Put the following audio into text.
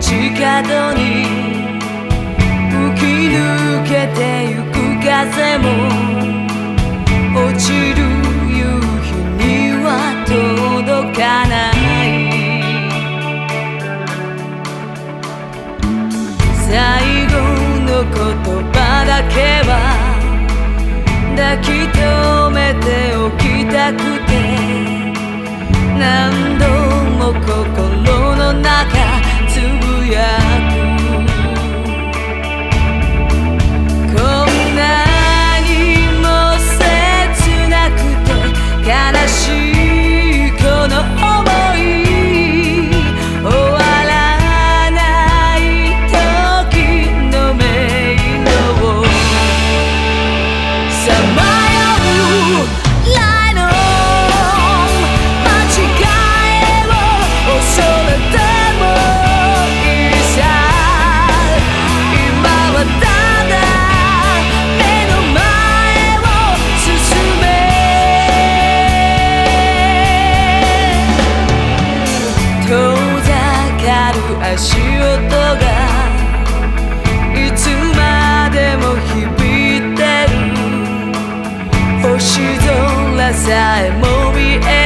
街角に吹き抜けてゆく風も落ちる夕日には届かない。最後の言葉だけは足音がいつまでも響いてる。星空さえも見える。